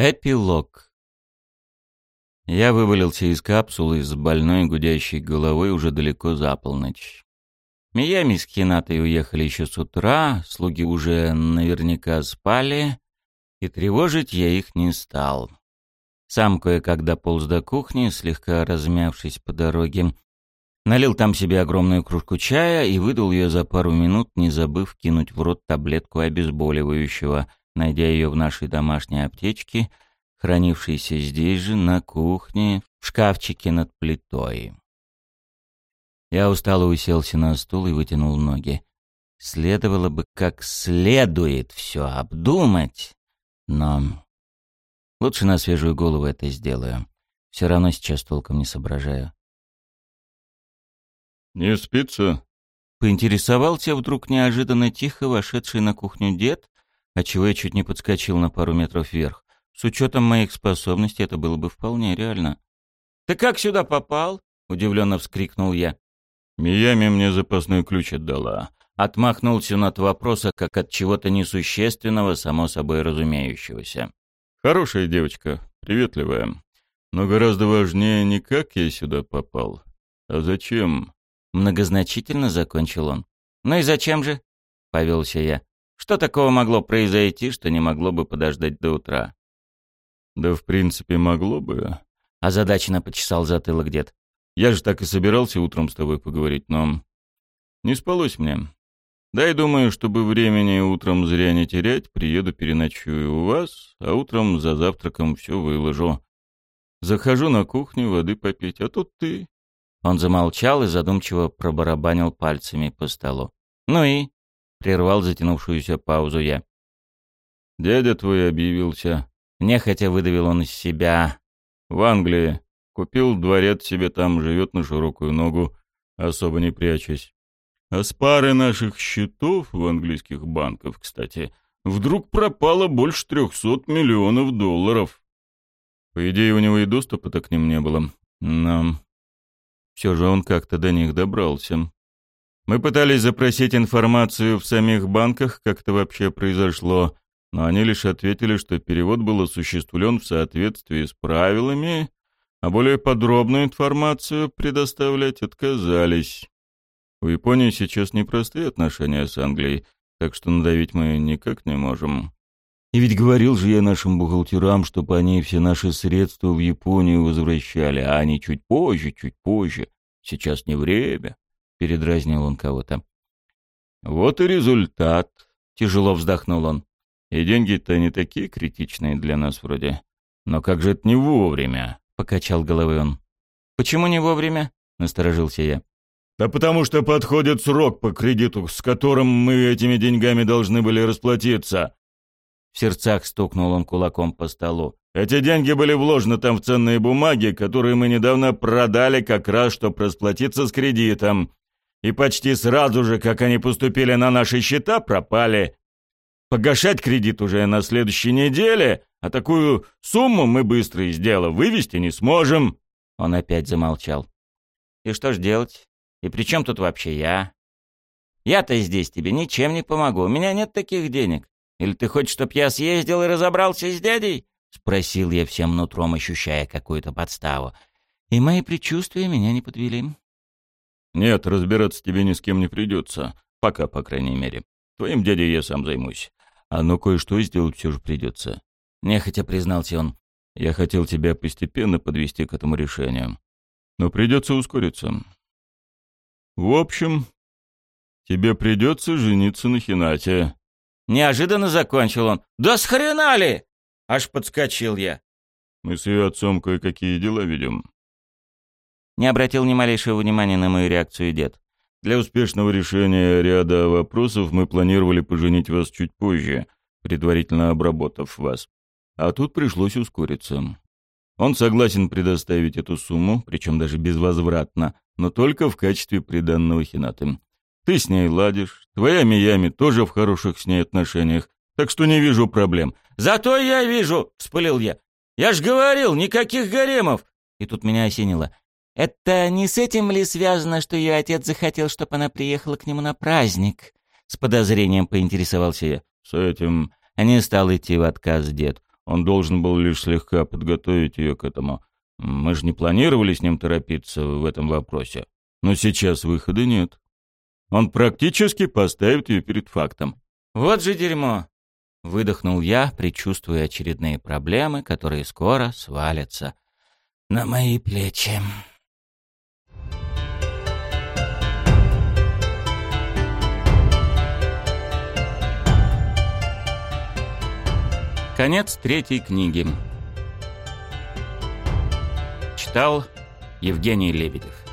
Эпилог. Я вывалился из капсулы с больной гудящей головой уже далеко за полночь. Миями с Хинатой уехали еще с утра, слуги уже наверняка спали, и тревожить я их не стал. Сам кое-как дополз до кухни, слегка размявшись по дороге, налил там себе огромную кружку чая и выдал ее за пару минут, не забыв кинуть в рот таблетку обезболивающего — найдя ее в нашей домашней аптечке, хранившейся здесь же, на кухне, в шкафчике над плитой. Я устало уселся на стул и вытянул ноги. Следовало бы как следует все обдумать, но лучше на свежую голову это сделаю. Все равно сейчас толком не соображаю. «Не спится?» Поинтересовался вдруг неожиданно тихо вошедший на кухню дед, отчего я чуть не подскочил на пару метров вверх. С учетом моих способностей это было бы вполне реально. «Ты как сюда попал?» — удивленно вскрикнул я. «Миями мне запасной ключ отдала». Отмахнулся от вопроса, как от чего-то несущественного, само собой разумеющегося. «Хорошая девочка, приветливая. Но гораздо важнее не как я сюда попал, а зачем?» Многозначительно закончил он. «Ну и зачем же?» — повелся я. Что такого могло произойти, что не могло бы подождать до утра? Да, в принципе, могло бы. Озадаченно почесал затылок дед. Я же так и собирался утром с тобой поговорить, но... Не спалось мне. Да и думаю, чтобы времени утром зря не терять, приеду переночую у вас, а утром за завтраком все выложу. Захожу на кухню воды попить, а тут ты. Он замолчал и задумчиво пробарабанил пальцами по столу. «Ну и?» Прервал затянувшуюся паузу я. «Дядя твой объявился». Нехотя выдавил он из себя. «В Англии. Купил дворец себе там, живет на широкую ногу, особо не прячась. А с пары наших счетов в английских банках, кстати, вдруг пропало больше трехсот миллионов долларов. По идее, у него и доступа-то к ним не было. Но все же он как-то до них добрался. Мы пытались запросить информацию в самих банках, как это вообще произошло, но они лишь ответили, что перевод был осуществлен в соответствии с правилами, а более подробную информацию предоставлять отказались. У Японии сейчас непростые отношения с Англией, так что надавить мы никак не можем. И ведь говорил же я нашим бухгалтерам, чтобы они все наши средства в Японию возвращали, а они чуть позже, чуть позже. Сейчас не время. — передразнил он кого-то. «Вот и результат», — тяжело вздохнул он. «И деньги-то не такие критичные для нас вроде. Но как же это не вовремя?» — покачал головой он. «Почему не вовремя?» — насторожился я. «Да потому что подходит срок по кредиту, с которым мы этими деньгами должны были расплатиться». В сердцах стукнул он кулаком по столу. «Эти деньги были вложены там в ценные бумаги, которые мы недавно продали как раз, чтобы расплатиться с кредитом и почти сразу же, как они поступили на наши счета, пропали. Погашать кредит уже на следующей неделе, а такую сумму мы быстро из дела вывести не сможем». Он опять замолчал. «И что ж делать? И при чем тут вообще я? Я-то здесь тебе ничем не помогу, у меня нет таких денег. Или ты хочешь, чтоб я съездил и разобрался с дядей?» Спросил я всем нутром, ощущая какую-то подставу. И мои предчувствия меня не подвели. «Нет, разбираться тебе ни с кем не придется. Пока, по крайней мере. Твоим дядей я сам займусь. А ну кое-что сделать все же придется». Нехотя признался он. «Я хотел тебя постепенно подвести к этому решению. Но придется ускориться. В общем, тебе придется жениться на Хинате». Неожиданно закончил он. «Да с хрена ли?» Аж подскочил я. «Мы с ее отцом кое-какие дела ведем. Не обратил ни малейшего внимания на мою реакцию дед. «Для успешного решения ряда вопросов мы планировали поженить вас чуть позже, предварительно обработав вас. А тут пришлось ускориться. Он согласен предоставить эту сумму, причем даже безвозвратно, но только в качестве приданного Хинаты. Ты с ней ладишь, твоя Миями тоже в хороших с ней отношениях, так что не вижу проблем». «Зато я вижу!» — вспылил я. «Я ж говорил, никаких гаремов!» И тут меня осенило. Это не с этим ли связано, что ее отец захотел, чтобы она приехала к нему на праздник? С подозрением поинтересовался я. С этим... Не стал идти в отказ дед. Он должен был лишь слегка подготовить ее к этому. Мы же не планировали с ним торопиться в этом вопросе. Но сейчас выхода нет. Он практически поставит ее перед фактом. «Вот же дерьмо!» — выдохнул я, предчувствуя очередные проблемы, которые скоро свалятся на мои плечи. Конец третьей книги. Читал Евгений Лебедев.